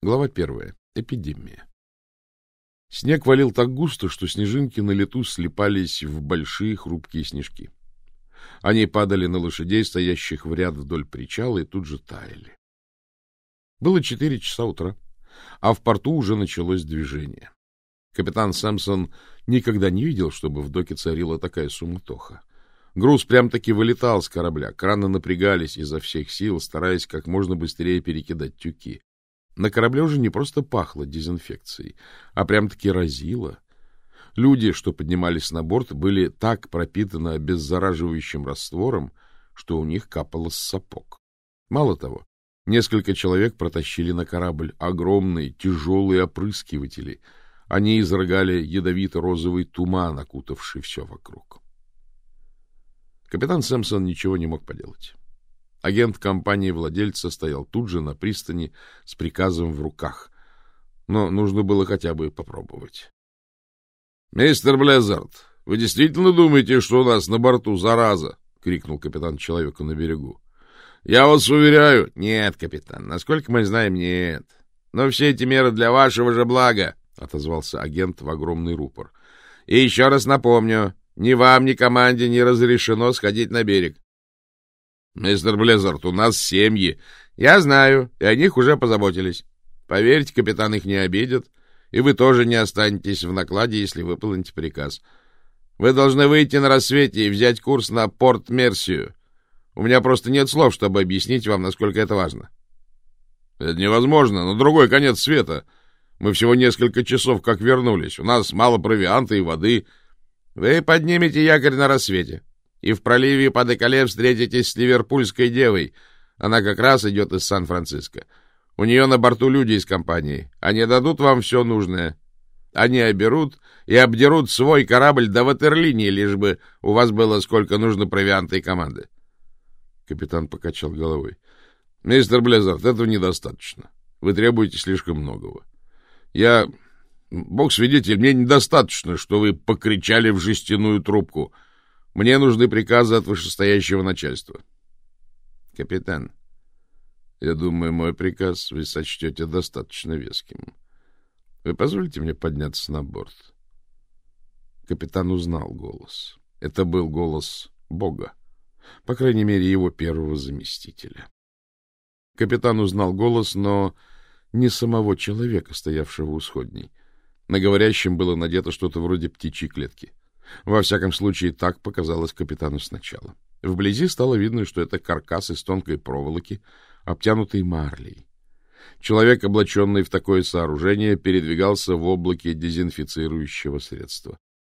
Глава первая. Эпидемия. Снег валил так густо, что снежинки на лету слипались в большие хрупкие снежки. Они падали на лошадей, стоящих в ряд вдоль причала, и тут же таяли. Было четыре часа утра, а в порту уже началось движение. Капитан Сэмпсон никогда не видел, чтобы в доке царила такая суматоха. Груз прям-таки вылетал с корабля, краны напрягались изо всех сил, стараясь как можно быстрее перекидать тюки. На корабле уже не просто пахло дезинфекцией, а прям-таки разило. Люди, что поднимались на борт, были так пропитаны обеззараживающим раствором, что у них капало с сапог. Мало того, несколько человек протащили на корабль огромные тяжелые опрыскиватели. Они изрыгали ядовито-розовый туман, окутавший все вокруг. Капитан Сэмпсон ничего не мог поделать. Агент компании-владельца стоял тут же на пристани с приказом в руках. Но нужно было хотя бы попробовать. — Мистер Блезард, вы действительно думаете, что у нас на борту зараза? — крикнул капитан человеку на берегу. — Я вас уверяю... — Нет, капитан, насколько мы знаем, нет. Но все эти меры для вашего же блага, — отозвался агент в огромный рупор. — И еще раз напомню, ни вам, ни команде не разрешено сходить на берег. Мистер Блезард, у нас семьи. Я знаю, и о них уже позаботились. Поверьте, капитан их не обидит, и вы тоже не останетесь в накладе, если выполните приказ. Вы должны выйти на рассвете и взять курс на порт Мерсию. У меня просто нет слов, чтобы объяснить вам, насколько это важно. Это невозможно, на другой конец света. Мы всего несколько часов как вернулись. У нас мало провианта и воды. Вы поднимете якорь на рассвете и в проливе под Экале встретитесь с ливерпульской девой. Она как раз идет из Сан-Франциско. У нее на борту люди из компании. Они дадут вам все нужное. Они оберут и обдерут свой корабль до ватерлинии, лишь бы у вас было сколько нужно провианта и команды. Капитан покачал головой. — Мистер Блезард, этого недостаточно. Вы требуете слишком многого. Я... Бог свидетель, мне недостаточно, что вы покричали в жестяную трубку — мне нужны приказы от вышестоящего начальства. Капитан, я думаю, мой приказ вы сочтете достаточно веским. Вы позволите мне подняться на борт? Капитан узнал голос. Это был голос Бога, по крайней мере, его первого заместителя. Капитан узнал голос, но не самого человека, стоявшего у сходней. На говорящем было надето что-то вроде птичьей клетки. Во всяком случае, так показалось капитану сначала. Вблизи стало видно, что это каркас из тонкой проволоки, обтянутый марлей. Человек, облаченный в такое сооружение, передвигался в облаке дезинфицирующего средства.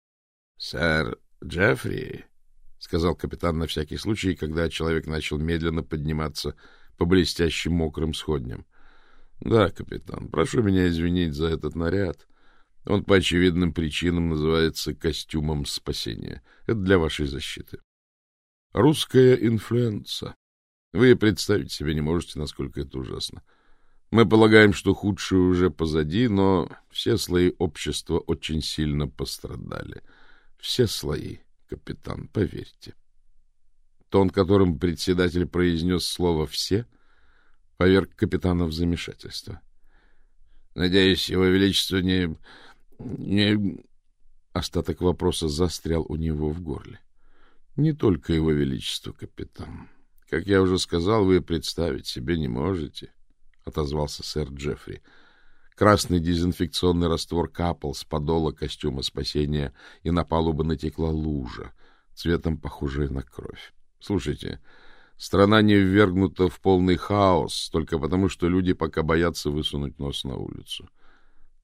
— Сэр Джеффри, — сказал капитан на всякий случай, когда человек начал медленно подниматься по блестящим мокрым сходням. — Да, капитан, прошу меня извинить за этот наряд. Он по очевидным причинам называется костюмом спасения. Это для вашей защиты. Русская инфлюенса. Вы представить себе не можете, насколько это ужасно. Мы полагаем, что худшее уже позади, но все слои общества очень сильно пострадали. Все слои, капитан, поверьте. Тон, которым председатель произнес слово «все», поверг капитана в замешательство. — Надеюсь, его величество не. Остаток вопроса застрял у него в горле. Не только его величество, капитан. Как я уже сказал, вы представить себе не можете, — отозвался сэр Джеффри. Красный дезинфекционный раствор капал с подола костюма спасения, и на палубу натекла лужа, цветом похожая на кровь. Слушайте, страна не ввергнута в полный хаос только потому, что люди пока боятся высунуть нос на улицу.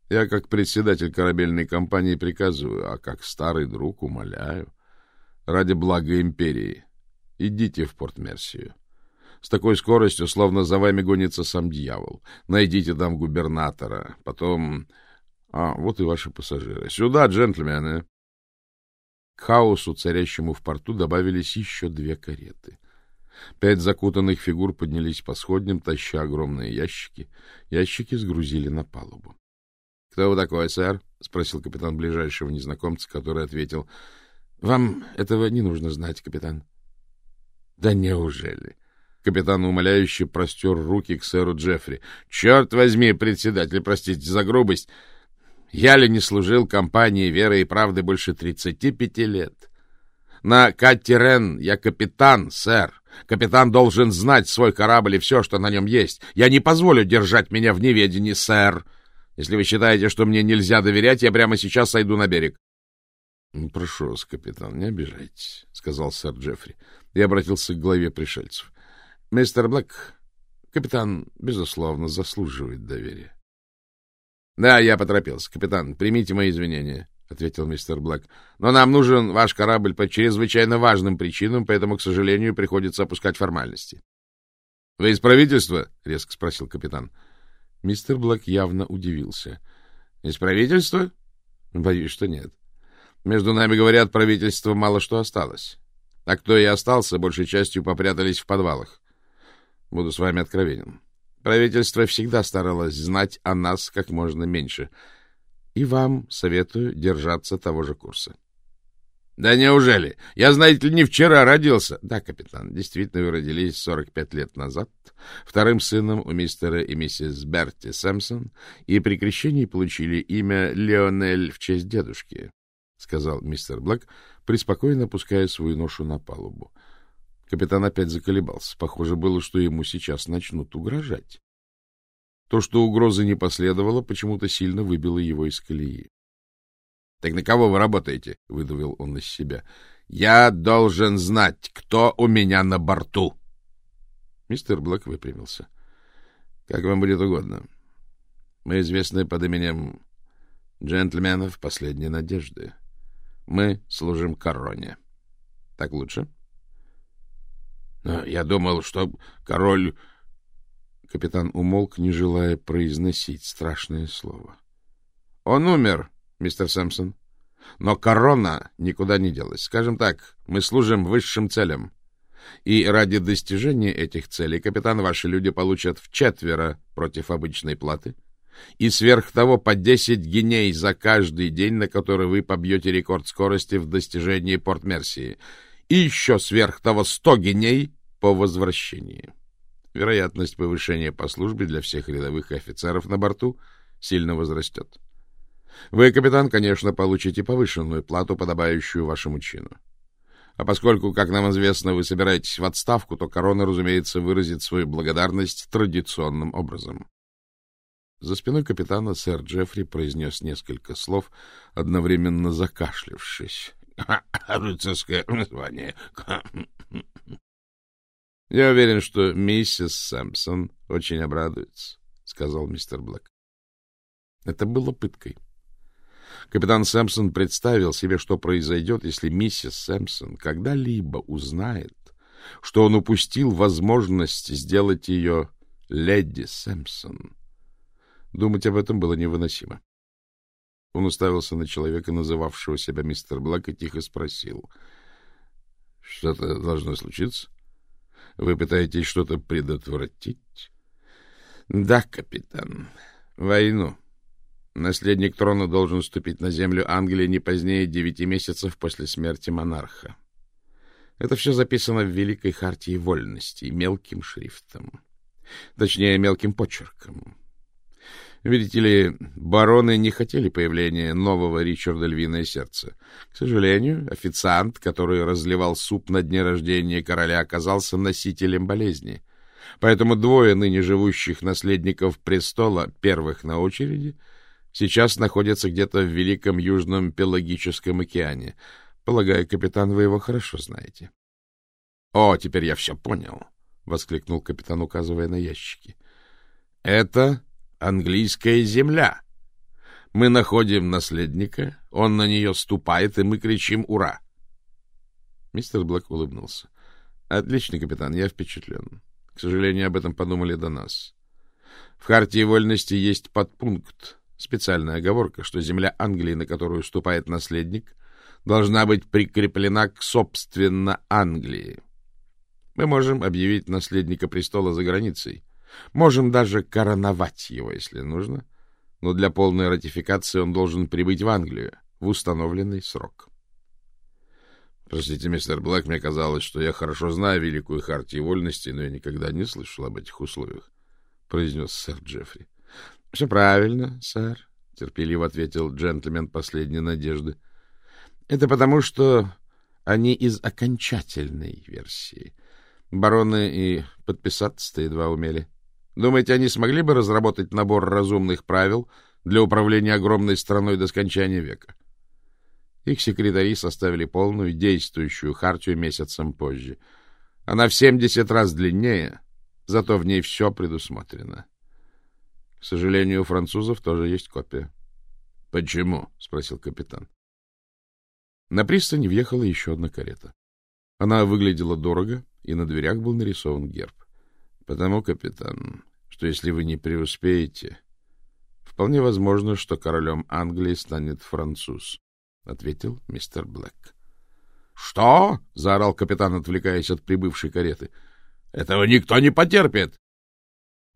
Я, как председатель корабельной компании, приказываю, а как старый друг умоляю. Ради блага империи. Идите в Порт-Мерсию. С такой скоростью, словно за вами гонится сам дьявол. Найдите там губернатора. Потом... А, вот и ваши пассажиры. Сюда, джентльмены. К хаосу, царящему в порту, добавились еще две кареты. Пять закутанных фигур поднялись по сходням, таща огромные ящики. Ящики сгрузили на палубу. Кто вы такой, сэр? — спросил капитан ближайшего незнакомца, который ответил. — Вам этого не нужно знать, капитан. — Да неужели? Капитан умоляюще простер руки к сэру Джеффри. — Черт возьми, председатель, простите за грубость. Я ли не служил компании веры и правды больше тридцати пяти лет? На Катти Рен я капитан, сэр. Капитан должен знать свой корабль и все, что на нем есть. Я не позволю держать меня в неведении, сэр. Если вы считаете, что мне нельзя доверять, я прямо сейчас сойду на берег. — Прошу вас, капитан, не обижайтесь, — сказал сэр Джеффри и обратился к главе пришельцев. — Мистер Блэк, капитан, безусловно, заслуживает доверия. — Да, я поторопился. Капитан, примите мои извинения, — ответил мистер Блэк. — Но нам нужен ваш корабль по чрезвычайно важным причинам, поэтому, к сожалению, приходится опускать формальности. — Вы из правительства? — резко спросил капитан. Мистер Блэк явно удивился. — Из правительства? — Боюсь, что нет. Между нами, говорят, правительство мало что осталось. А кто и остался, большей частью попрятались в подвалах. Буду с вами откровенен. Правительство всегда старалось знать о нас как можно меньше — и вам советую держаться того же курса. — Да неужели? Я, знаете ли, не вчера родился. — Да, капитан, действительно, вы родились 45 лет назад, вторым сыном у мистера и миссис Берти Сэмпсон, и при крещении получили имя Леонель в честь дедушки, — сказал мистер Блэк, преспокойно опуская свою ношу на палубу. Капитан опять заколебался. Похоже было, что ему сейчас начнут угрожать. То, что угрозы не последовало, почему-то сильно выбило его из колеи. — Так на кого вы работаете? — выдавил он из себя. — Я должен знать, кто у меня на борту. Мистер Блэк выпрямился. — Как вам будет угодно. Мы известны под именем джентльменов последней надежды. Мы служим короне. Так лучше? — Я думал, что король Капитан умолк, не желая произносить страшное слово. — Он умер, мистер Сэмпсон. Но корона никуда не делась. Скажем так, мы служим высшим целям. И ради достижения этих целей, капитан, ваши люди получат в четверо против обычной платы. И сверх того по десять геней за каждый день, на который вы побьете рекорд скорости в достижении Порт-Мерсии. И еще сверх того сто геней по возвращении. Вероятность повышения по службе для всех рядовых офицеров на борту сильно возрастет. Вы, капитан, конечно, получите повышенную плату, подобающую вашему чину. А поскольку, как нам известно, вы собираетесь в отставку, то корона, разумеется, выразит свою благодарность традиционным образом. За спиной капитана сэр Джеффри произнес несколько слов, одновременно закашлившись. — Рыцарское название. — Я уверен, что миссис Сэмпсон очень обрадуется, — сказал мистер Блэк. Это было пыткой. Капитан Сэмпсон представил себе, что произойдет, если миссис Сэмпсон когда-либо узнает, что он упустил возможность сделать ее леди Сэмпсон. Думать об этом было невыносимо. Он уставился на человека, называвшего себя мистер Блэк, и тихо спросил. — Что-то должно случиться? Вы пытаетесь что-то предотвратить? Да, капитан. Войну. Наследник трона должен ступить на землю Англии не позднее девяти месяцев после смерти монарха. Это все записано в Великой Хартии Вольности мелким шрифтом. Точнее, мелким почерком. Видите ли, бароны не хотели появления нового Ричарда Львиное Сердце. К сожалению, официант, который разливал суп на дне рождения короля, оказался носителем болезни. Поэтому двое ныне живущих наследников престола, первых на очереди, сейчас находятся где-то в Великом Южном Пелагическом океане. Полагаю, капитан, вы его хорошо знаете. — О, теперь я все понял! — воскликнул капитан, указывая на ящики. — Это английская земля. Мы находим наследника, он на нее ступает, и мы кричим «Ура!». Мистер Блэк улыбнулся. — Отлично, капитан, я впечатлен. К сожалению, об этом подумали до нас. В Хартии вольности есть подпункт, специальная оговорка, что земля Англии, на которую ступает наследник, должна быть прикреплена к собственно Англии. Мы можем объявить наследника престола за границей, Можем даже короновать его, если нужно, но для полной ратификации он должен прибыть в Англию в установленный срок. Простите, мистер Блэк, мне казалось, что я хорошо знаю Великую Хартию Вольности, но я никогда не слышал об этих условиях, — произнес сэр Джеффри. — Все правильно, сэр, — терпеливо ответил джентльмен последней надежды. — Это потому, что они из окончательной версии. Бароны и подписаться-то едва умели. Думаете, они смогли бы разработать набор разумных правил для управления огромной страной до скончания века? Их секретари составили полную действующую хартию месяцем позже. Она в семьдесят раз длиннее, зато в ней все предусмотрено. К сожалению, у французов тоже есть копия. — Почему? — спросил капитан. На пристани въехала еще одна карета. Она выглядела дорого, и на дверях был нарисован герб. — Потому, капитан, что если вы не преуспеете, вполне возможно, что королем Англии станет француз, — ответил мистер Блэк. — Что? — заорал капитан, отвлекаясь от прибывшей кареты. — Этого никто не потерпит. —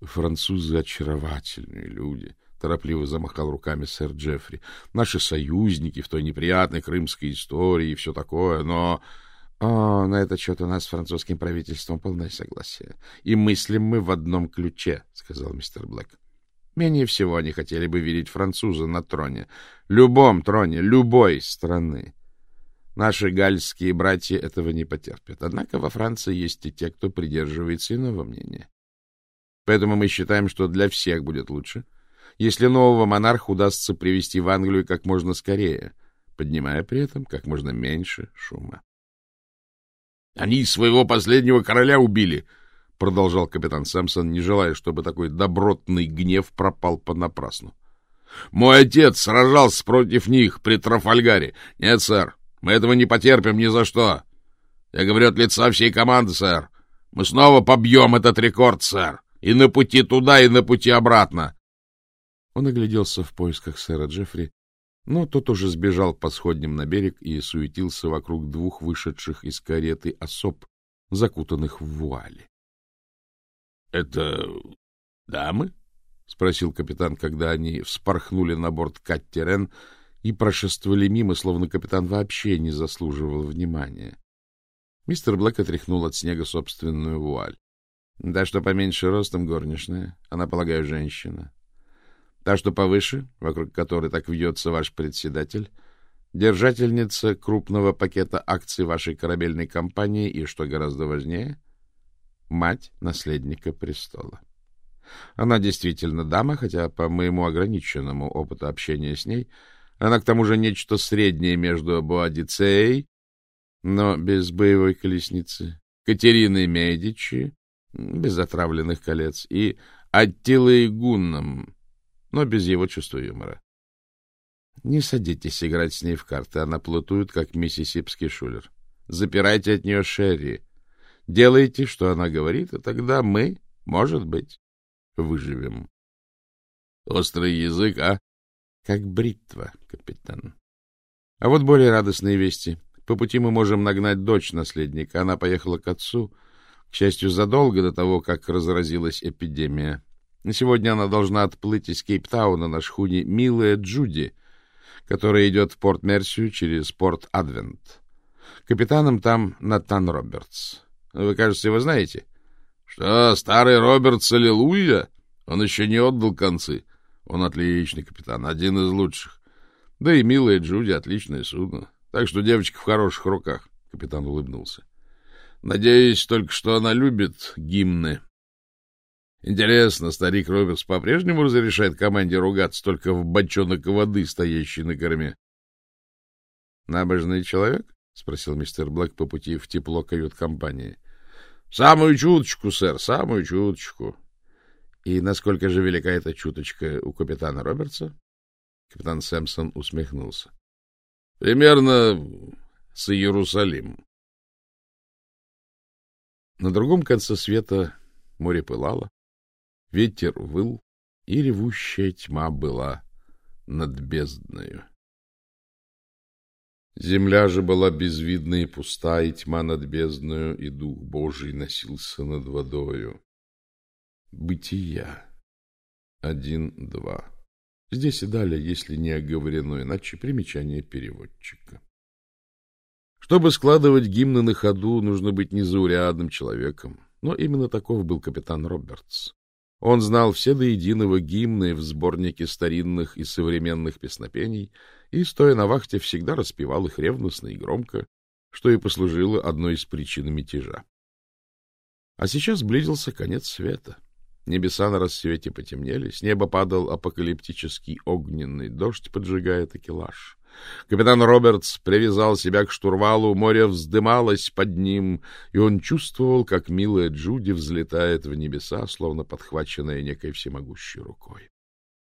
Французы очаровательные люди, — торопливо замахал руками сэр Джеффри. — Наши союзники в той неприятной крымской истории и все такое, но... — О, на этот счет у нас с французским правительством полное согласие. И мыслим мы в одном ключе, — сказал мистер Блэк. Менее всего они хотели бы видеть француза на троне. Любом троне, любой страны. Наши гальские братья этого не потерпят. Однако во Франции есть и те, кто придерживается иного мнения. Поэтому мы считаем, что для всех будет лучше, если нового монарха удастся привести в Англию как можно скорее, поднимая при этом как можно меньше шума. Они своего последнего короля убили, — продолжал капитан Сэмпсон, не желая, чтобы такой добротный гнев пропал понапрасну. — Мой отец сражался против них при Трафальгаре. Нет, сэр, мы этого не потерпим ни за что. Я говорю от лица всей команды, сэр. Мы снова побьем этот рекорд, сэр. И на пути туда, и на пути обратно. Он огляделся в поисках сэра Джеффри, но тот уже сбежал по сходням на берег и суетился вокруг двух вышедших из кареты особ, закутанных в вуали. — Это дамы? — спросил капитан, когда они вспорхнули на борт Каттерен и прошествовали мимо, словно капитан вообще не заслуживал внимания. Мистер Блэк отряхнул от снега собственную вуаль. — Да что поменьше ростом горничная, она, полагаю, женщина. Та, что повыше, вокруг которой так вьется ваш председатель, держательница крупного пакета акций вашей корабельной компании и, что гораздо важнее, мать наследника престола. Она действительно дама, хотя по моему ограниченному опыту общения с ней она к тому же нечто среднее между Боадицеей, но без боевой колесницы, Катериной Медичи, без отравленных колец, и Аттилой Гунном, но без его чувства юмора. Не садитесь играть с ней в карты, она плутует, как миссисипский шулер. Запирайте от нее Шерри. Делайте, что она говорит, и тогда мы, может быть, выживем. Острый язык, а? Как бритва, капитан. А вот более радостные вести. По пути мы можем нагнать дочь наследника. Она поехала к отцу, к счастью, задолго до того, как разразилась эпидемия. На сегодня она должна отплыть из Кейптауна на шхуне «Милая Джуди», которая идет в порт Мерсию через порт Адвент. Капитаном там Натан Робертс. Вы, кажется, его знаете? — Что, старый Робертс, аллилуйя? Он еще не отдал концы. Он отличный капитан, один из лучших. Да и милая Джуди — отличное судно. Так что девочка в хороших руках. Капитан улыбнулся. Надеюсь только, что она любит гимны. Интересно, старик Робертс по-прежнему разрешает команде ругаться только в бочонок воды, стоящий на корме? — Набожный человек? — спросил мистер Блэк по пути в тепло кают-компании. — Самую чуточку, сэр, самую чуточку. — И насколько же велика эта чуточка у капитана Робертса? Капитан Сэмпсон усмехнулся. — Примерно с Иерусалим. На другом конце света море пылало, Ветер выл, и ревущая тьма была над бездною. Земля же была безвидна и пуста, и тьма над бездною, и Дух Божий носился над водою. Бытия. Один, два. Здесь и далее, если не оговорено иначе, примечание переводчика. Чтобы складывать гимны на ходу, нужно быть незаурядным человеком. Но именно таков был капитан Робертс. Он знал все до единого гимны в сборнике старинных и современных песнопений и, стоя на вахте, всегда распевал их ревностно и громко, что и послужило одной из причин мятежа. А сейчас близился конец света. Небеса на рассвете потемнели, с неба падал апокалиптический огненный дождь, поджигая такелаж. Капитан Робертс привязал себя к штурвалу, море вздымалось под ним, и он чувствовал, как милая Джуди взлетает в небеса, словно подхваченная некой всемогущей рукой.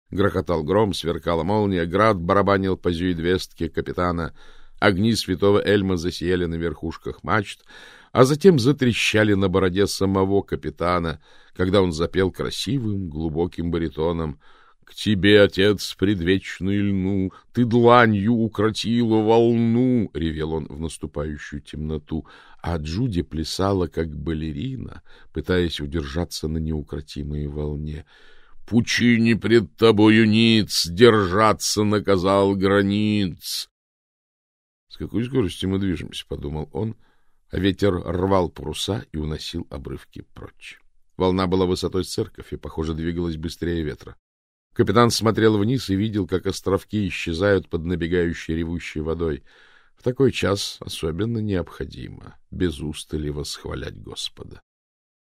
Грохотал гром, сверкала молния, град барабанил по зюидвестке капитана, огни святого Эльма засияли на верхушках мачт, а затем затрещали на бороде самого капитана, когда он запел красивым, глубоким баритоном — к тебе, отец, предвечный льну, ты дланью укротила волну, — ревел он в наступающую темноту, а Джуди плясала, как балерина, пытаясь удержаться на неукротимой волне. Пучине пред тобою ниц, держаться наказал границ. — С какой скоростью мы движемся, — подумал он, а ветер рвал паруса и уносил обрывки прочь. Волна была высотой церковь и, похоже, двигалась быстрее ветра. Капитан смотрел вниз и видел, как островки исчезают под набегающей ревущей водой. В такой час особенно необходимо без устали восхвалять Господа.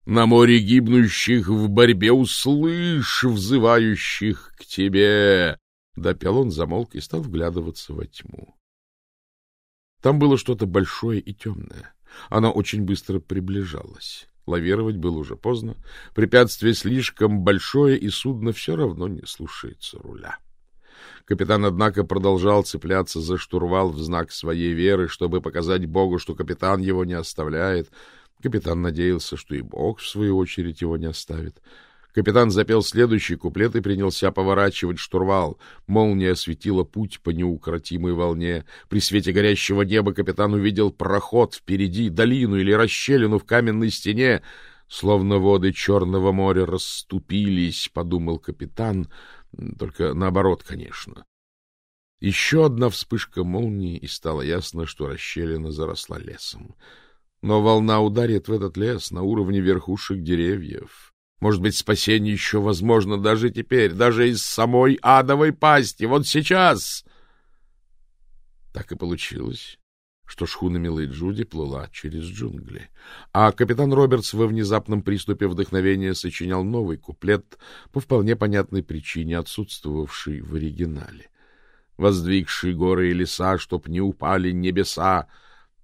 На море гибнущих в борьбе услышь, взывающих к тебе. Допел он, замолк и стал вглядываться во тьму. Там было что-то большое и темное. Оно очень быстро приближалось. Лавировать было уже поздно. Препятствие слишком большое, и судно все равно не слушается руля. Капитан, однако, продолжал цепляться за штурвал в знак своей веры, чтобы показать Богу, что капитан его не оставляет. Капитан надеялся, что и Бог, в свою очередь, его не оставит. Капитан запел следующий куплет и принялся поворачивать штурвал. Молния осветила путь по неукротимой волне. При свете горящего неба капитан увидел проход впереди, долину или расщелину в каменной стене. Словно воды Черного моря расступились, — подумал капитан, только наоборот, конечно. Еще одна вспышка молнии, и стало ясно, что расщелина заросла лесом. Но волна ударит в этот лес на уровне верхушек деревьев. Может быть, спасение еще возможно даже теперь, даже из самой адовой пасти, вот сейчас. Так и получилось, что шхуна Милой Джуди плыла через джунгли, а капитан Робертс во внезапном приступе вдохновения сочинял новый куплет по вполне понятной причине, отсутствовавший в оригинале. Воздвигший горы и леса, чтоб не упали небеса.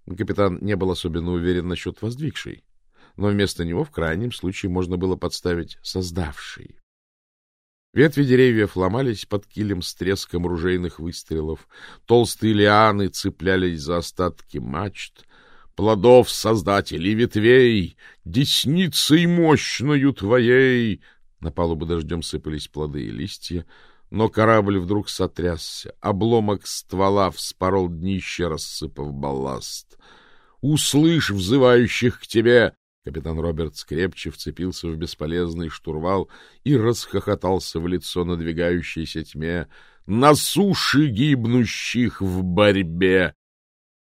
Капитан не был особенно уверен насчет воздвигшей но вместо него в крайнем случае можно было подставить создавший. Ветви деревьев ломались под килем с треском ружейных выстрелов, толстые лианы цеплялись за остатки мачт, плодов создателей ветвей, десницей мощною твоей. На палубу дождем сыпались плоды и листья, но корабль вдруг сотрясся, обломок ствола вспорол днище, рассыпав балласт. Услышь взывающих к тебе, Капитан Роберт крепче вцепился в бесполезный штурвал и расхохотался в лицо надвигающейся тьме. «На суше гибнущих в борьбе!»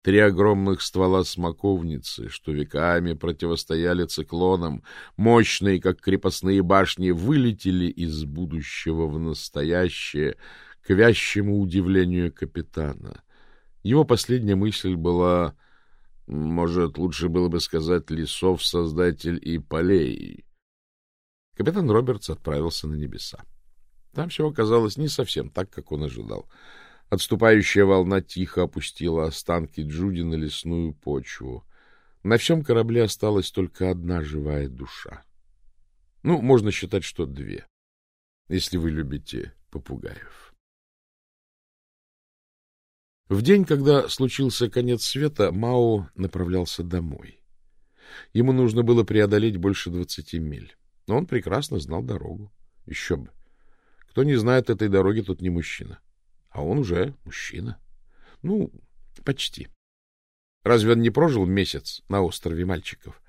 Три огромных ствола смоковницы, что веками противостояли циклонам, мощные, как крепостные башни, вылетели из будущего в настоящее, к вящему удивлению капитана. Его последняя мысль была может, лучше было бы сказать лесов создатель и полей. Капитан Робертс отправился на небеса. Там все оказалось не совсем так, как он ожидал. Отступающая волна тихо опустила останки Джуди на лесную почву. На всем корабле осталась только одна живая душа. Ну, можно считать, что две, если вы любите попугаев. В день, когда случился конец света, Мао направлялся домой. Ему нужно было преодолеть больше двадцати миль, но он прекрасно знал дорогу. Еще бы. Кто не знает этой дороги, тот не мужчина. А он уже мужчина. Ну, почти. Разве он не прожил месяц на острове мальчиков?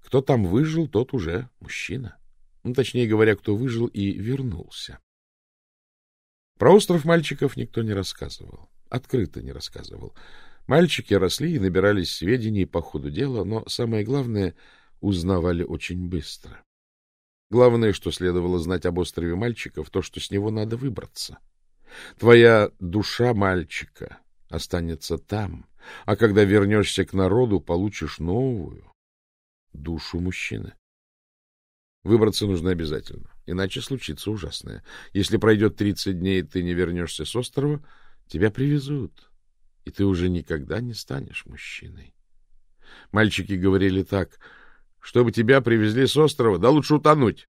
Кто там выжил, тот уже мужчина. Ну, точнее говоря, кто выжил и вернулся. Про остров мальчиков никто не рассказывал открыто не рассказывал. Мальчики росли и набирались сведений по ходу дела, но самое главное — узнавали очень быстро. Главное, что следовало знать об острове мальчиков, то, что с него надо выбраться. Твоя душа мальчика останется там, а когда вернешься к народу, получишь новую душу мужчины. Выбраться нужно обязательно, иначе случится ужасное. Если пройдет тридцать дней, и ты не вернешься с острова, тебя привезут, и ты уже никогда не станешь мужчиной. Мальчики говорили так, чтобы тебя привезли с острова, да лучше утонуть.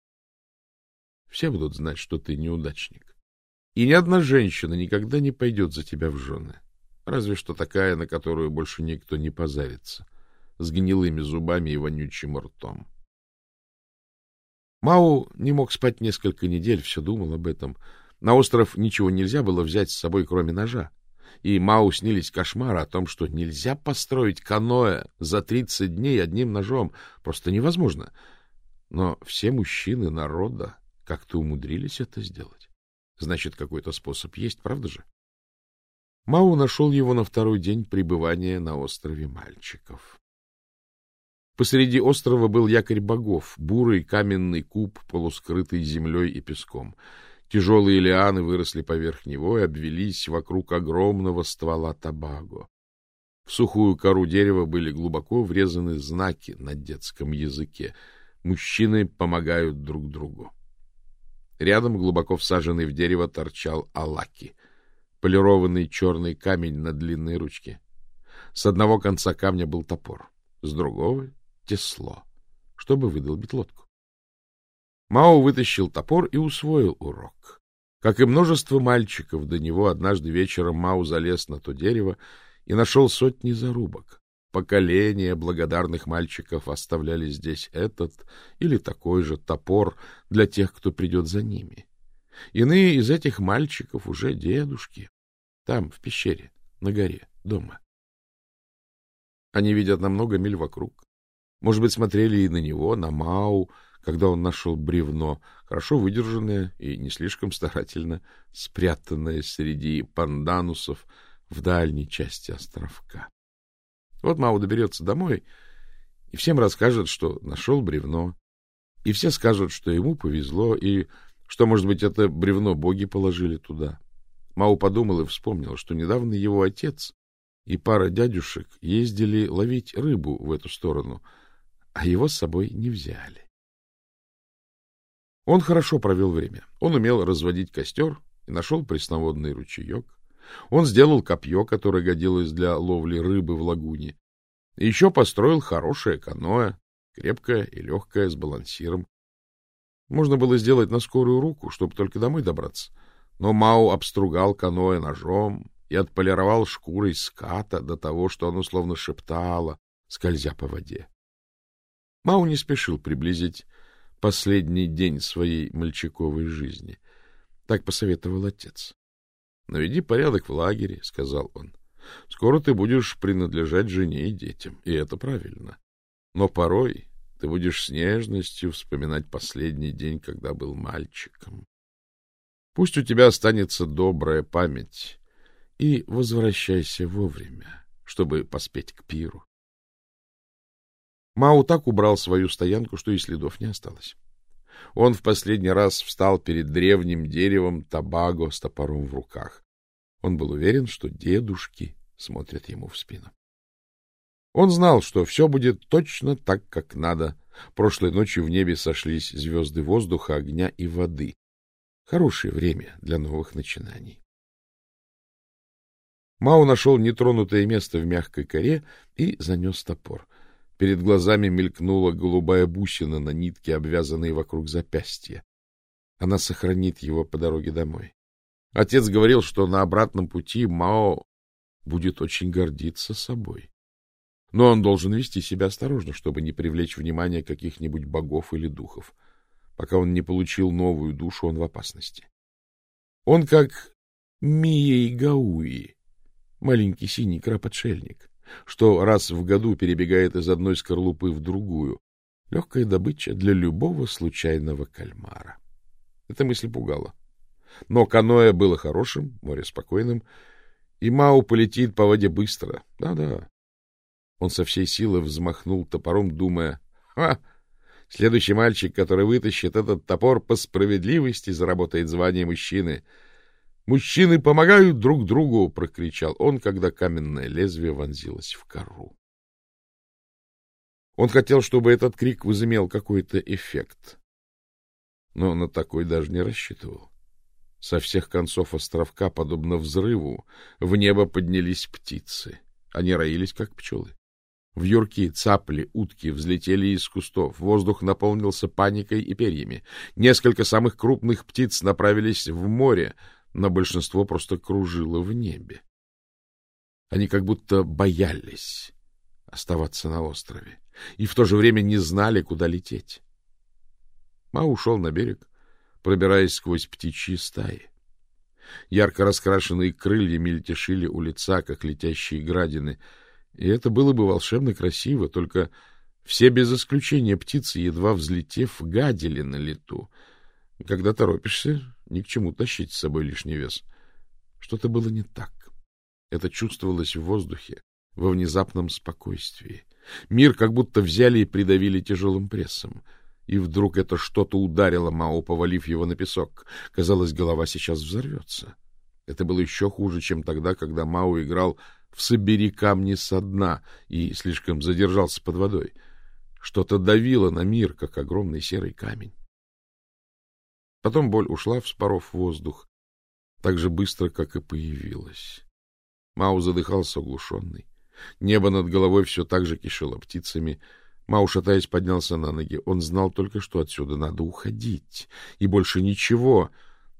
Все будут знать, что ты неудачник. И ни одна женщина никогда не пойдет за тебя в жены. Разве что такая, на которую больше никто не позарится, с гнилыми зубами и вонючим ртом. Мау не мог спать несколько недель, все думал об этом. На остров ничего нельзя было взять с собой, кроме ножа. И Мау снились кошмары о том, что нельзя построить каноэ за тридцать дней одним ножом. Просто невозможно. Но все мужчины народа как-то умудрились это сделать. Значит, какой-то способ есть, правда же? Мау нашел его на второй день пребывания на острове мальчиков. Посреди острова был якорь богов, бурый каменный куб, полускрытый землей и песком. Тяжелые лианы выросли поверх него и обвелись вокруг огромного ствола табаго. В сухую кору дерева были глубоко врезаны знаки на детском языке. Мужчины помогают друг другу. Рядом, глубоко всаженный в дерево, торчал алаки, полированный черный камень на длинной ручке. С одного конца камня был топор, с другого тесло, чтобы выдолбить лодку. Мао вытащил топор и усвоил урок. Как и множество мальчиков до него, однажды вечером Мао залез на то дерево и нашел сотни зарубок. Поколения благодарных мальчиков оставляли здесь этот или такой же топор для тех, кто придет за ними. Иные из этих мальчиков уже дедушки, там, в пещере, на горе, дома. Они видят на много миль вокруг, может быть, смотрели и на него, на Мау, когда он нашел бревно, хорошо выдержанное и не слишком старательно спрятанное среди панданусов в дальней части островка. Вот Мау доберется домой и всем расскажет, что нашел бревно, и все скажут, что ему повезло, и что, может быть, это бревно боги положили туда. Мау подумал и вспомнил, что недавно его отец и пара дядюшек ездили ловить рыбу в эту сторону — а его с собой не взяли. Он хорошо провел время. Он умел разводить костер и нашел пресноводный ручеек. Он сделал копье, которое годилось для ловли рыбы в лагуне. И еще построил хорошее каноэ, крепкое и легкое, с балансиром. Можно было сделать на скорую руку, чтобы только домой добраться. Но Мау обстругал каноэ ножом и отполировал шкурой ската до того, что оно словно шептало, скользя по воде. Мау не спешил приблизить последний день своей мальчиковой жизни. Так посоветовал отец. — Наведи порядок в лагере, — сказал он. — Скоро ты будешь принадлежать жене и детям, и это правильно. Но порой ты будешь с нежностью вспоминать последний день, когда был мальчиком. Пусть у тебя останется добрая память, и возвращайся вовремя, чтобы поспеть к пиру. Мау так убрал свою стоянку, что и следов не осталось. Он в последний раз встал перед древним деревом табаго с топором в руках. Он был уверен, что дедушки смотрят ему в спину. Он знал, что все будет точно так, как надо. Прошлой ночью в небе сошлись звезды воздуха, огня и воды. Хорошее время для новых начинаний. Мау нашел нетронутое место в мягкой коре и занес топор. Перед глазами мелькнула голубая бусина на нитке, обвязанной вокруг запястья. Она сохранит его по дороге домой. Отец говорил, что на обратном пути Мао будет очень гордиться собой. Но он должен вести себя осторожно, чтобы не привлечь внимание каких-нибудь богов или духов. Пока он не получил новую душу, он в опасности. Он как Мией Гауи, маленький синий краб-отшельник что раз в году перебегает из одной скорлупы в другую. Легкая добыча для любого случайного кальмара. Эта мысль пугала. Но каноэ было хорошим, море спокойным, И Мау полетит по воде быстро. Да-да. Он со всей силы взмахнул топором, думая, «Ха! Следующий мальчик, который вытащит этот топор по справедливости, заработает звание мужчины. Мужчины помогают друг другу!» — прокричал он, когда каменное лезвие вонзилось в кору. Он хотел, чтобы этот крик возымел какой-то эффект. Но на такой даже не рассчитывал. Со всех концов островка, подобно взрыву, в небо поднялись птицы. Они роились, как пчелы. Вьюрки, цапли, утки взлетели из кустов. Воздух наполнился паникой и перьями. Несколько самых крупных птиц направились в море, но большинство просто кружило в небе. Они как будто боялись оставаться на острове и в то же время не знали, куда лететь. Ма ушел на берег, пробираясь сквозь птичьи стаи. Ярко раскрашенные крылья мельтешили у лица, как летящие градины — и это было бы волшебно красиво, только все без исключения птицы, едва взлетев, гадили на лету. Когда торопишься, ни к чему тащить с собой лишний вес. Что-то было не так. Это чувствовалось в воздухе, во внезапном спокойствии. Мир как будто взяли и придавили тяжелым прессом. И вдруг это что-то ударило Мао, повалив его на песок. Казалось, голова сейчас взорвется. Это было еще хуже, чем тогда, когда Мао играл в «Собери камни со дна» и слишком задержался под водой. Что-то давило на мир, как огромный серый камень. Потом боль ушла, вспоров воздух, так же быстро, как и появилась. Мау задыхался оглушенный. Небо над головой все так же кишело птицами. Мау, шатаясь, поднялся на ноги. Он знал только, что отсюда надо уходить, и больше ничего.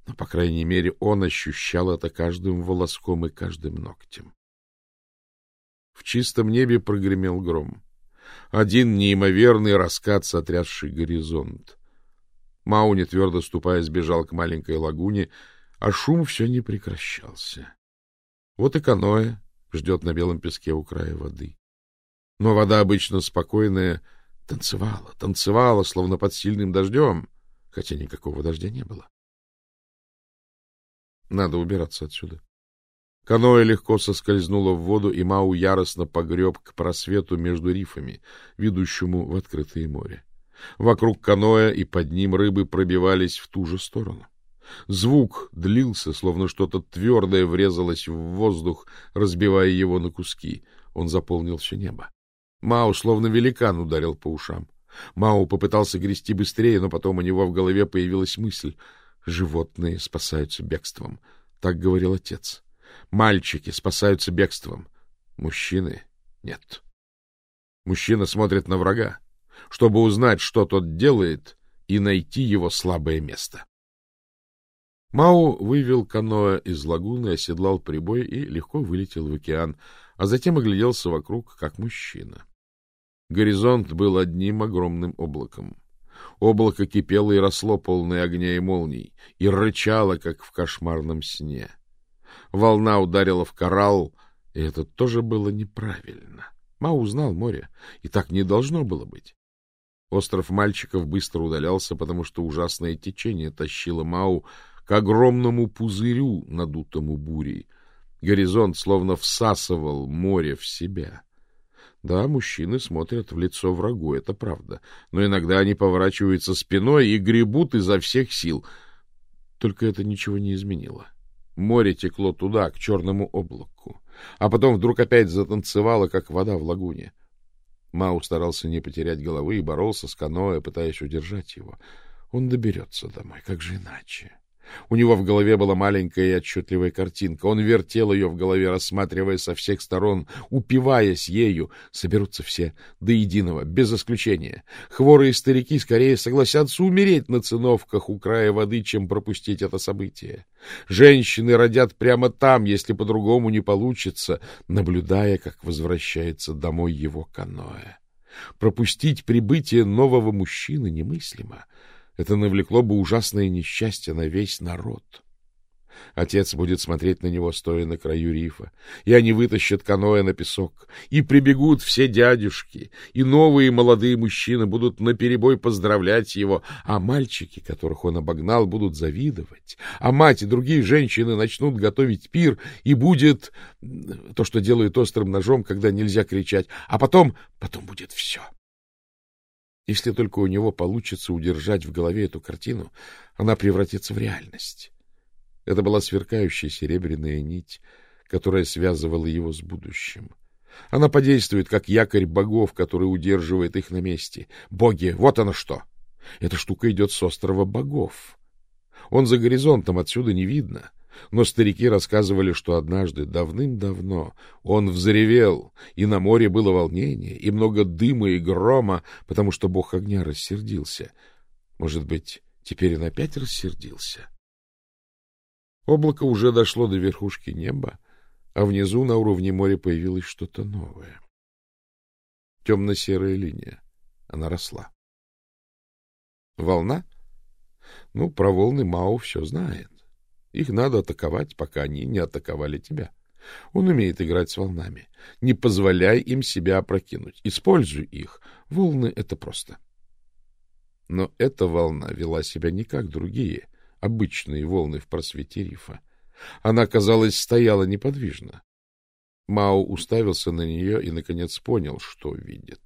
Но, по крайней мере, он ощущал это каждым волоском и каждым ногтем. В чистом небе прогремел гром. Один неимоверный раскат, сотрясший горизонт. Мауни, твердо ступая, сбежал к маленькой лагуне, а шум все не прекращался. Вот и каноэ ждет на белом песке у края воды. Но вода обычно спокойная танцевала, танцевала, словно под сильным дождем, хотя никакого дождя не было. Надо убираться отсюда. Каноэ легко соскользнуло в воду, и Мау яростно погреб к просвету между рифами, ведущему в открытое море. Вокруг каноэ и под ним рыбы пробивались в ту же сторону. Звук длился, словно что-то твердое врезалось в воздух, разбивая его на куски. Он заполнил все небо. Мау, словно великан, ударил по ушам. Мау попытался грести быстрее, но потом у него в голове появилась мысль. Животные спасаются бегством. Так говорил отец. Мальчики спасаются бегством. Мужчины — нет. Мужчина смотрит на врага, чтобы узнать, что тот делает, и найти его слабое место. Мау вывел каноэ из лагуны, оседлал прибой и легко вылетел в океан, а затем огляделся вокруг, как мужчина. Горизонт был одним огромным облаком. Облако кипело и росло, полное огня и молний, и рычало, как в кошмарном сне. Волна ударила в коралл, и это тоже было неправильно. Мау узнал море, и так не должно было быть. Остров мальчиков быстро удалялся, потому что ужасное течение тащило Мау к огромному пузырю, надутому бурей. Горизонт словно всасывал море в себя. Да, мужчины смотрят в лицо врагу, это правда, но иногда они поворачиваются спиной и гребут изо всех сил. Только это ничего не изменило. Море текло туда, к черному облаку, а потом вдруг опять затанцевало, как вода в лагуне. Мау старался не потерять головы и боролся с каноэ, пытаясь удержать его. Он доберется домой, как же иначе? У него в голове была маленькая и отчетливая картинка. Он вертел ее в голове, рассматривая со всех сторон, упиваясь ею. Соберутся все до единого, без исключения. Хворые старики скорее согласятся умереть на циновках у края воды, чем пропустить это событие. Женщины родят прямо там, если по-другому не получится, наблюдая, как возвращается домой его каноэ. Пропустить прибытие нового мужчины немыслимо. Это навлекло бы ужасное несчастье на весь народ. Отец будет смотреть на него, стоя на краю рифа, и они вытащат каноэ на песок, и прибегут все дядюшки, и новые молодые мужчины будут наперебой поздравлять его, а мальчики, которых он обогнал, будут завидовать, а мать и другие женщины начнут готовить пир, и будет то, что делают острым ножом, когда нельзя кричать, а потом, потом будет все. Если только у него получится удержать в голове эту картину, она превратится в реальность. Это была сверкающая серебряная нить, которая связывала его с будущим. Она подействует, как якорь богов, который удерживает их на месте. Боги, вот оно что! Эта штука идет с острова богов. Он за горизонтом, отсюда не видно. Но старики рассказывали, что однажды, давным-давно, он взревел, и на море было волнение, и много дыма и грома, потому что бог огня рассердился. Может быть, теперь он опять рассердился? Облако уже дошло до верхушки неба, а внизу на уровне моря появилось что-то новое. Темно-серая линия. Она росла. Волна? Ну, про волны Мао все знает. Их надо атаковать, пока они не атаковали тебя. Он умеет играть с волнами. Не позволяй им себя опрокинуть. Используй их. Волны — это просто. Но эта волна вела себя не как другие — обычные волны в просвете рифа. Она, казалось, стояла неподвижно. Мао уставился на нее и, наконец, понял, что видит.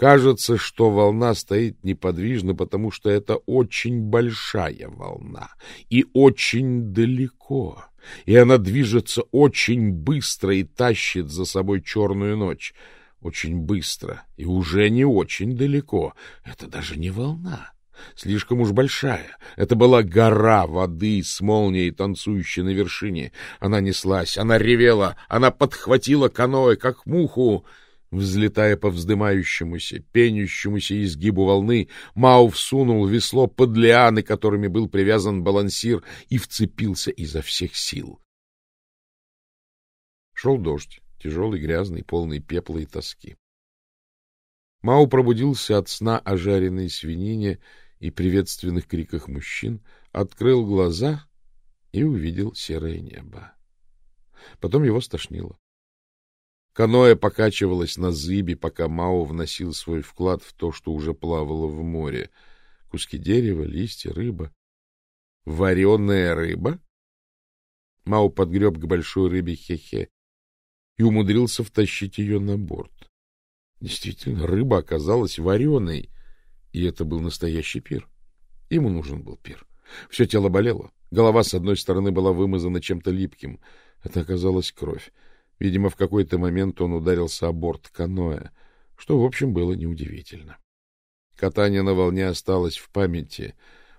Кажется, что волна стоит неподвижно, потому что это очень большая волна и очень далеко, и она движется очень быстро и тащит за собой черную ночь. Очень быстро и уже не очень далеко. Это даже не волна слишком уж большая. Это была гора воды с молнией, танцующей на вершине. Она неслась, она ревела, она подхватила каноэ, как муху. Взлетая по вздымающемуся, пенящемуся изгибу волны, Мау всунул весло под лианы, которыми был привязан балансир, и вцепился изо всех сил. Шел дождь, тяжелый, грязный, полный пепла и тоски. Мау пробудился от сна о жареной свинине и приветственных криках мужчин, открыл глаза и увидел серое небо. Потом его стошнило. Каноэ покачивалось на зыбе, пока Мао вносил свой вклад в то, что уже плавало в море. Куски дерева, листья, рыба. Вареная рыба? Мао подгреб к большой рыбе хе-хе и умудрился втащить ее на борт. Действительно, рыба оказалась вареной — и это был настоящий пир. Ему нужен был пир. Все тело болело. Голова с одной стороны была вымазана чем-то липким. Это оказалась кровь. Видимо, в какой-то момент он ударился о борт каноэ, что, в общем, было неудивительно. Катание на волне осталось в памяти,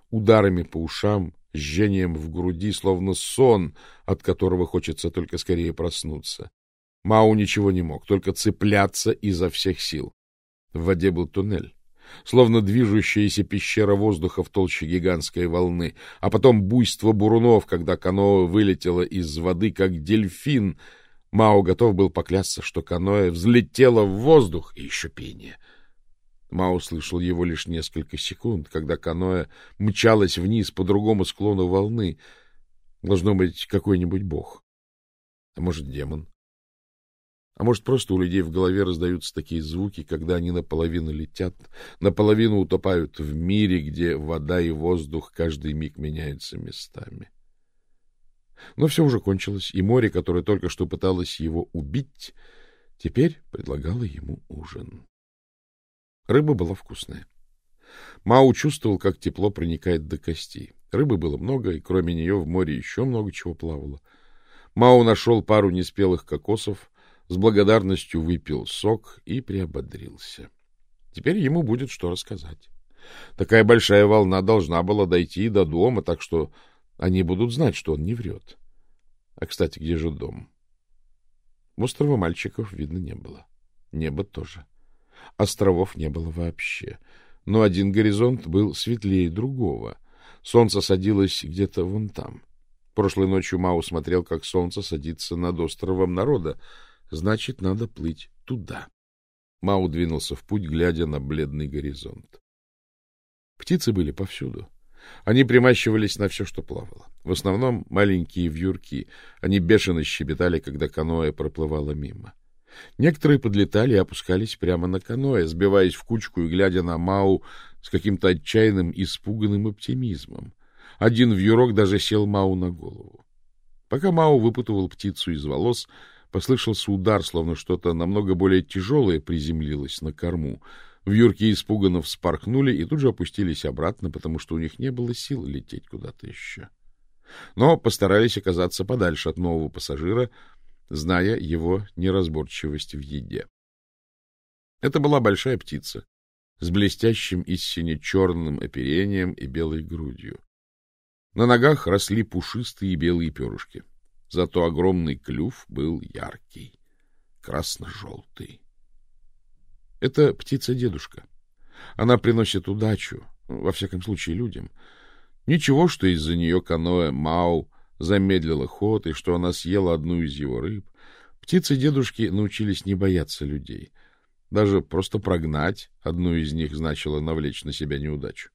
ударами по ушам, жжением в груди, словно сон, от которого хочется только скорее проснуться. Мау ничего не мог, только цепляться изо всех сил. В воде был туннель словно движущаяся пещера воздуха в толще гигантской волны, а потом буйство бурунов, когда каноэ вылетело из воды, как дельфин. Мао готов был поклясться, что каноэ взлетело в воздух, и еще пение. Мао слышал его лишь несколько секунд, когда каноэ мчалось вниз по другому склону волны. Должно быть, какой-нибудь бог. А может, демон. А может, просто у людей в голове раздаются такие звуки, когда они наполовину летят, наполовину утопают в мире, где вода и воздух каждый миг меняются местами. Но все уже кончилось, и море, которое только что пыталось его убить, теперь предлагало ему ужин. Рыба была вкусная. Мау чувствовал, как тепло проникает до костей. Рыбы было много, и кроме нее в море еще много чего плавало. Мау нашел пару неспелых кокосов, с благодарностью выпил сок и приободрился. Теперь ему будет что рассказать. Такая большая волна должна была дойти до дома, так что они будут знать, что он не врет. А, кстати, где же дом? Острова мальчиков видно не было. Небо тоже. Островов не было вообще. Но один горизонт был светлее другого. Солнце садилось где-то вон там. Прошлой ночью Мау смотрел, как солнце садится над островом народа, Значит, надо плыть туда. Мау двинулся в путь, глядя на бледный горизонт. Птицы были повсюду. Они примащивались на все, что плавало. В основном маленькие вьюрки. Они бешено щебетали, когда каноэ проплывало мимо. Некоторые подлетали и опускались прямо на каноэ, сбиваясь в кучку и глядя на Мау с каким-то отчаянным, испуганным оптимизмом. Один вьюрок даже сел Мау на голову. Пока Мау выпутывал птицу из волос, послышался удар, словно что-то намного более тяжелое приземлилось на корму. Вьюрки испуганно вспорхнули и тут же опустились обратно, потому что у них не было сил лететь куда-то еще. Но постарались оказаться подальше от нового пассажира, зная его неразборчивость в еде. Это была большая птица с блестящим и сине-черным оперением и белой грудью. На ногах росли пушистые белые перышки. Зато огромный клюв был яркий, красно-желтый. Это птица-дедушка. Она приносит удачу, во всяком случае, людям. Ничего, что из-за нее каноэ Мау замедлила ход и что она съела одну из его рыб. Птицы-дедушки научились не бояться людей. Даже просто прогнать одну из них значило навлечь на себя неудачу.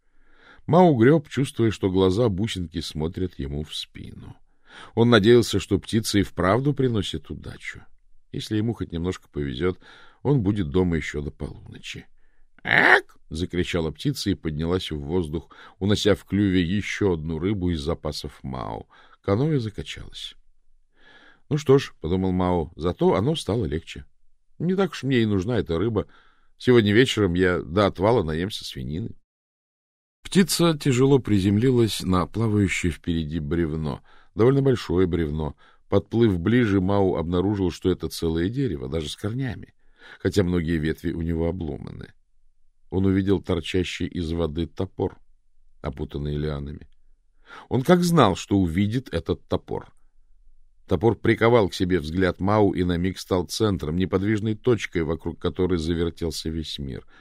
Мау греб, чувствуя, что глаза бусинки смотрят ему в спину. Он надеялся, что птица и вправду приносит удачу. Если ему хоть немножко повезет, он будет дома еще до полуночи. «Ак!» — закричала птица и поднялась в воздух, унося в клюве еще одну рыбу из запасов Мао. Каноэ закачалось. Ну что ж, — подумал Мао, — зато оно стало легче. Не так уж мне и нужна эта рыба. Сегодня вечером я до отвала наемся свинины. Птица тяжело приземлилась на плавающее впереди бревно, довольно большое бревно. Подплыв ближе, Мау обнаружил, что это целое дерево, даже с корнями, хотя многие ветви у него обломаны. Он увидел торчащий из воды топор, опутанный лианами. Он как знал, что увидит этот топор. Топор приковал к себе взгляд Мау и на миг стал центром, неподвижной точкой, вокруг которой завертелся весь мир —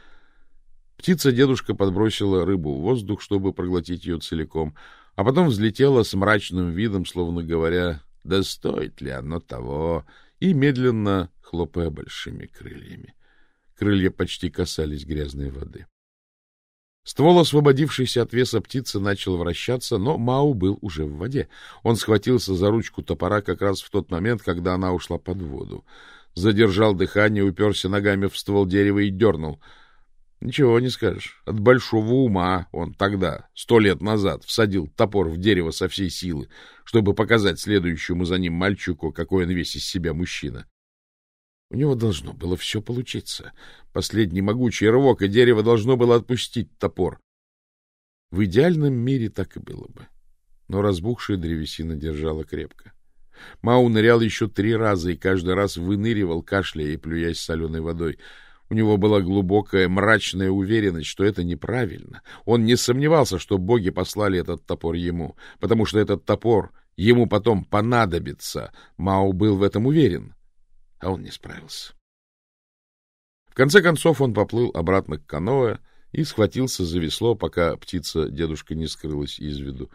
Птица-дедушка подбросила рыбу в воздух, чтобы проглотить ее целиком, а потом взлетела с мрачным видом, словно говоря, да стоит ли оно того, и медленно хлопая большими крыльями. Крылья почти касались грязной воды. Ствол, освободившийся от веса птицы, начал вращаться, но Мау был уже в воде. Он схватился за ручку топора как раз в тот момент, когда она ушла под воду. Задержал дыхание, уперся ногами в ствол дерева и дернул — Ничего не скажешь. От большого ума он тогда, сто лет назад, всадил топор в дерево со всей силы, чтобы показать следующему за ним мальчику, какой он весь из себя мужчина. У него должно было все получиться. Последний могучий рывок, и дерево должно было отпустить топор. В идеальном мире так и было бы. Но разбухшая древесина держала крепко. Мау нырял еще три раза и каждый раз выныривал, кашляя и плюясь соленой водой — у него была глубокая мрачная уверенность, что это неправильно. Он не сомневался, что боги послали этот топор ему, потому что этот топор ему потом понадобится. Мао был в этом уверен, а он не справился. В конце концов он поплыл обратно к каноэ и схватился за весло, пока птица-дедушка не скрылась из виду.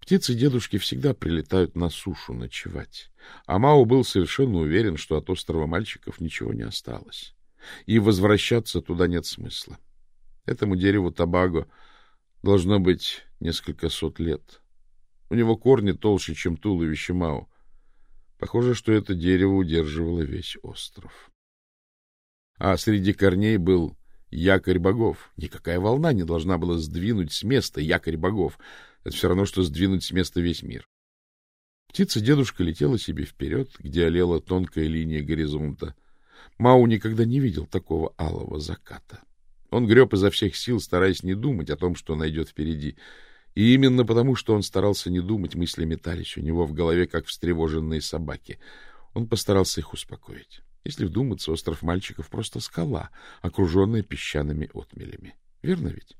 Птицы-дедушки всегда прилетают на сушу ночевать, а Мао был совершенно уверен, что от острова мальчиков ничего не осталось и возвращаться туда нет смысла. Этому дереву табаго должно быть несколько сот лет. У него корни толще, чем туловище Мао. Похоже, что это дерево удерживало весь остров. А среди корней был якорь богов. Никакая волна не должна была сдвинуть с места якорь богов. Это все равно, что сдвинуть с места весь мир. Птица-дедушка летела себе вперед, где олела тонкая линия горизонта — Мау никогда не видел такого алого заката. Он греб изо всех сил, стараясь не думать о том, что найдет впереди. И именно потому, что он старался не думать, мысли метались у него в голове, как встревоженные собаки. Он постарался их успокоить. Если вдуматься, остров мальчиков — просто скала, окруженная песчаными отмелями. Верно ведь?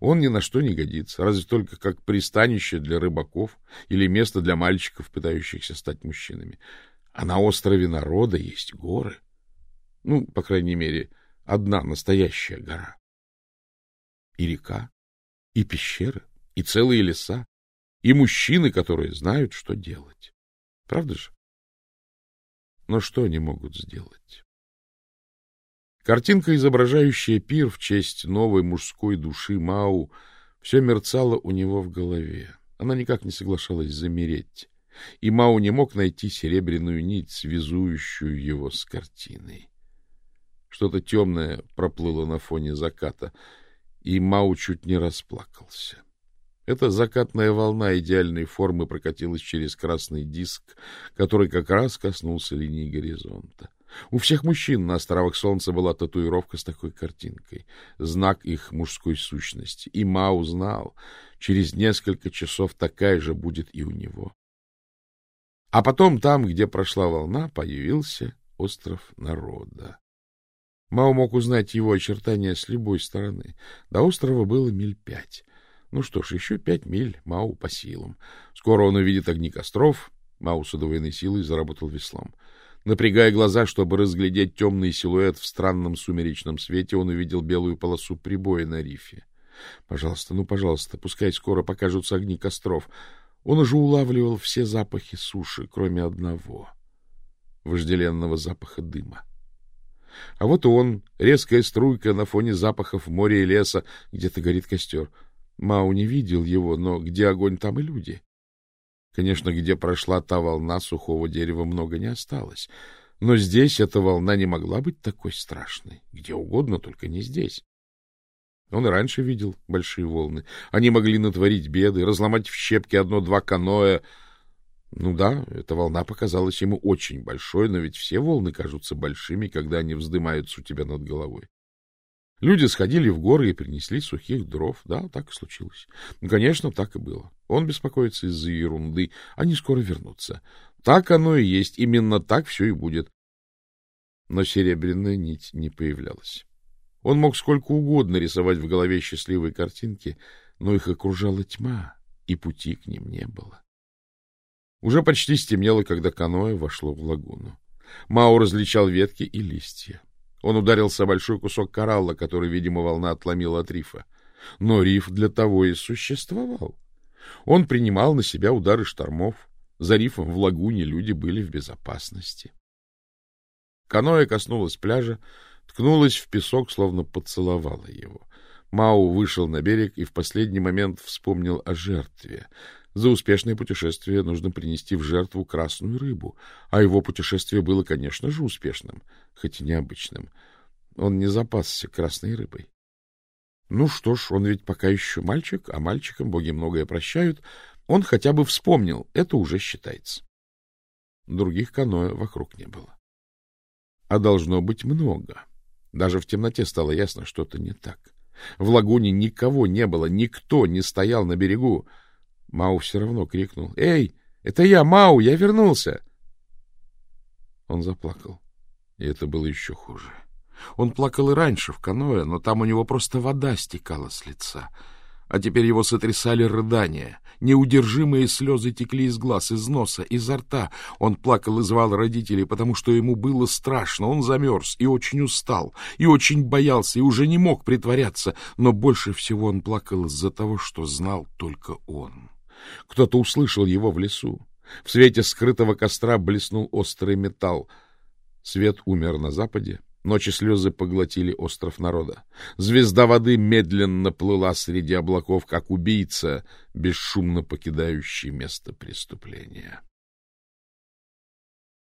Он ни на что не годится, разве только как пристанище для рыбаков или место для мальчиков, пытающихся стать мужчинами. А на острове народа есть горы — ну, по крайней мере, одна настоящая гора. И река, и пещеры, и целые леса, и мужчины, которые знают, что делать. Правда же? Но что они могут сделать? Картинка, изображающая пир в честь новой мужской души Мау, Все мерцало у него в голове. Она никак не соглашалась замереть. И Мау не мог найти серебряную нить, связующую его с картиной. Что-то темное проплыло на фоне заката, и Мау чуть не расплакался. Эта закатная волна идеальной формы прокатилась через красный диск, который как раз коснулся линии горизонта. У всех мужчин на островах Солнца была татуировка с такой картинкой, знак их мужской сущности. И Мау знал, через несколько часов такая же будет и у него. А потом там, где прошла волна, появился остров народа. Мао мог узнать его очертания с любой стороны. До острова было миль пять. Ну что ж, еще пять миль Мау по силам. Скоро он увидит огни костров. Мау с удвоенной силой заработал веслом. Напрягая глаза, чтобы разглядеть темный силуэт в странном сумеречном свете, он увидел белую полосу прибоя на рифе. Пожалуйста, ну, пожалуйста, пускай скоро покажутся огни костров. Он уже улавливал все запахи суши, кроме одного — вожделенного запаха дыма. А вот он, резкая струйка на фоне запахов моря и леса, где-то горит костер. Мау не видел его, но где огонь, там и люди. Конечно, где прошла та волна сухого дерева, много не осталось. Но здесь эта волна не могла быть такой страшной. Где угодно, только не здесь. Он и раньше видел большие волны. Они могли натворить беды, разломать в щепки одно-два каноэ. Ну да, эта волна показалась ему очень большой, но ведь все волны кажутся большими, когда они вздымаются у тебя над головой. Люди сходили в горы и принесли сухих дров. Да, так и случилось. Ну, конечно, так и было. Он беспокоится из-за ерунды. Они скоро вернутся. Так оно и есть. Именно так все и будет. Но серебряная нить не появлялась. Он мог сколько угодно рисовать в голове счастливые картинки, но их окружала тьма, и пути к ним не было. Уже почти стемнело, когда каноэ вошло в лагуну. Мао различал ветки и листья. Он ударился о большой кусок коралла, который, видимо, волна отломила от рифа. Но риф для того и существовал. Он принимал на себя удары штормов. За рифом в лагуне люди были в безопасности. Каноэ коснулась пляжа, ткнулась в песок, словно поцеловала его. Мау вышел на берег и в последний момент вспомнил о жертве. За успешное путешествие нужно принести в жертву красную рыбу, а его путешествие было, конечно же, успешным, хоть и необычным. Он не запасся красной рыбой. Ну что ж, он ведь пока еще мальчик, а мальчикам боги многое прощают. Он хотя бы вспомнил, это уже считается. Других каноэ вокруг не было. А должно быть много. Даже в темноте стало ясно, что-то не так. В лагуне никого не было, никто не стоял на берегу. Мау все равно крикнул. — Эй, это я, Мау, я вернулся! Он заплакал, и это было еще хуже. Он плакал и раньше в каноэ, но там у него просто вода стекала с лица — а теперь его сотрясали рыдания. Неудержимые слезы текли из глаз, из носа, изо рта. Он плакал и звал родителей, потому что ему было страшно. Он замерз и очень устал, и очень боялся, и уже не мог притворяться. Но больше всего он плакал из-за того, что знал только он. Кто-то услышал его в лесу. В свете скрытого костра блеснул острый металл. Свет умер на западе. Ночи слезы поглотили остров народа. Звезда воды медленно плыла среди облаков, как убийца, бесшумно покидающий место преступления.